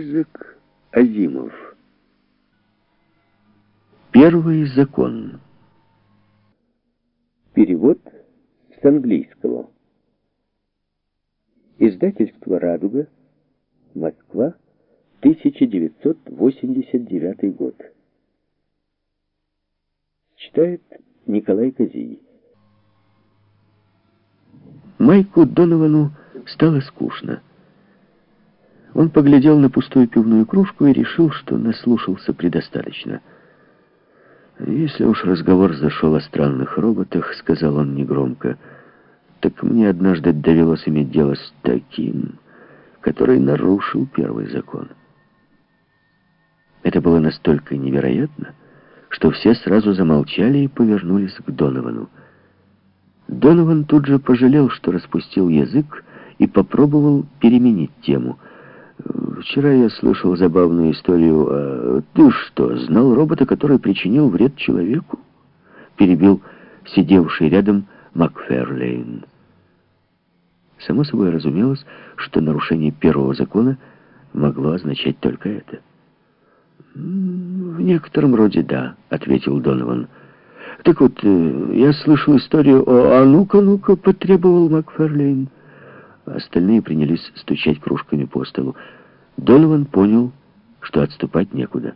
Язык Азимов. Первый закон. Перевод с английского. Издательство «Радуга», Москва, 1989 год. Читает Николай Козий. Майку Доновану стало скучно. Он поглядел на пустую пивную кружку и решил, что наслушался предостаточно. «Если уж разговор зашел о странных роботах, — сказал он негромко, — так мне однажды довелось иметь дело с таким, который нарушил первый закон. Это было настолько невероятно, что все сразу замолчали и повернулись к Доновану. Донован тут же пожалел, что распустил язык, и попробовал переменить тему — Вчера я слышал забавную историю. А ты что, знал робота, который причинил вред человеку? Перебил сидевший рядом Макферлейн. Само собой разумелось, что нарушение первого закона могло означать только это. «В некотором роде да», — ответил Донован. «Так вот, э, я слышал историю о... А ну-ка, ну-ка», — потребовал Макферлейн. Остальные принялись стучать кружками по столу. Донован понял, что отступать некуда.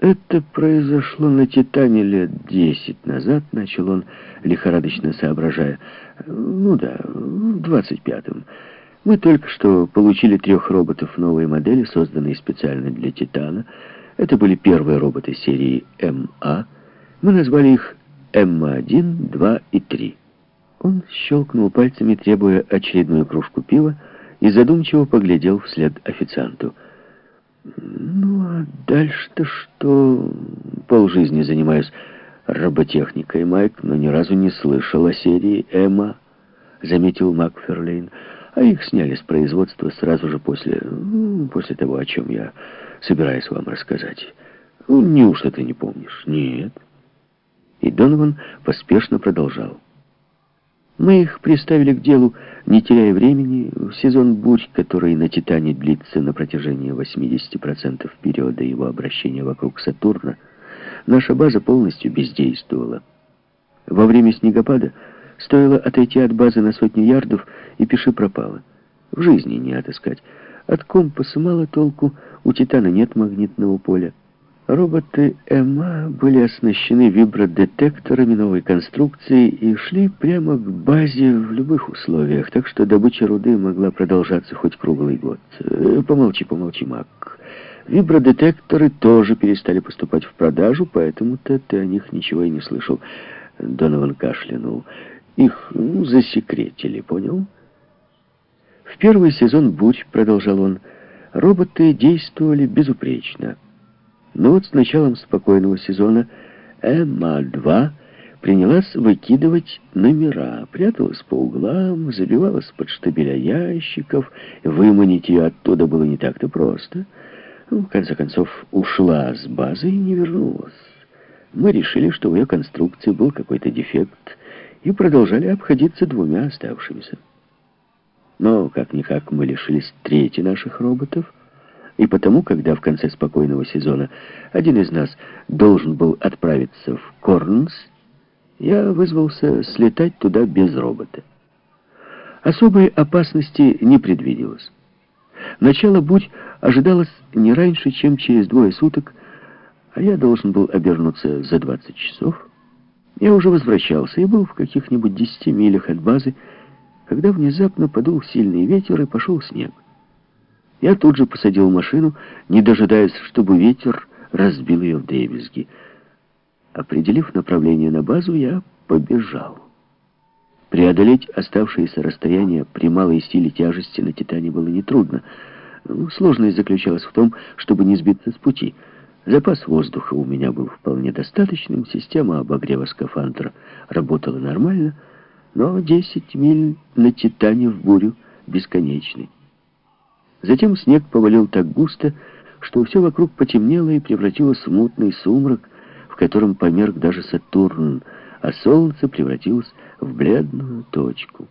Это произошло на Титане лет десять назад, начал он, лихорадочно соображая. Ну да, в двадцать пятом. Мы только что получили трех роботов новой модели, созданные специально для Титана. Это были первые роботы серии МА. Мы назвали их МА-1, 2 и 3. Он щелкнул пальцами, требуя очередную кружку пива, и задумчиво поглядел вслед официанту. «Ну, а дальше-то что? Полжизни занимаюсь роботехникой, Майк, но ни разу не слышал о серии «Эмма», — заметил Макферлейн. «А их сняли с производства сразу же после... Ну, после того, о чем я собираюсь вам рассказать. Ну, неужто ты не помнишь?» «Нет». И Донован поспешно продолжал. Мы их приставили к делу, не теряя времени. В сезон бурь, который на Титане длится на протяжении 80% периода его обращения вокруг Сатурна, наша база полностью бездействовала. Во время снегопада стоило отойти от базы на сотню ярдов, и пиши пропало. В жизни не отыскать. От компаса мало толку, у Титана нет магнитного поля. Роботы ЭМА были оснащены вибродетекторами новой конструкции и шли прямо к базе в любых условиях, так что добыча руды могла продолжаться хоть круглый год. Э, помолчи, помолчи, Мак. Вибродетекторы тоже перестали поступать в продажу, поэтому-то ты о них ничего и не слышал. Донован кашлянул. Их ну, засекретили, понял? В первый сезон «Бурь», продолжал он, роботы действовали безупречно. Но вот с началом спокойного сезона МА-2 принялась выкидывать номера, пряталась по углам, забивалась под штабеля ящиков, выманить ее оттуда было не так-то просто. Ну, в конце концов, ушла с базы и не вернулась. Мы решили, что в ее конструкции был какой-то дефект, и продолжали обходиться двумя оставшимися. Но, как-никак, мы лишились трети наших роботов, и потому, когда в конце спокойного сезона один из нас должен был отправиться в Корнс, я вызвался слетать туда без робота. Особой опасности не предвиделось. Начало бурь ожидалось не раньше, чем через двое суток, а я должен был обернуться за 20 часов. Я уже возвращался и был в каких-нибудь 10 милях от базы, когда внезапно подул сильный ветер и пошел снег. Я тут же посадил машину, не дожидаясь, чтобы ветер разбил ее в дребезги. Определив направление на базу, я побежал. Преодолеть оставшееся расстояние при малой силе тяжести на «Титане» было нетрудно. Ну, сложность заключалась в том, чтобы не сбиться с пути. Запас воздуха у меня был вполне достаточным, система обогрева скафандра работала нормально, но 10 миль на «Титане» в бурю бесконечны. Затем снег повалил так густо, что все вокруг потемнело и превратилось в мутный сумрак, в котором померк даже Сатурн, а солнце превратилось в бледную точку.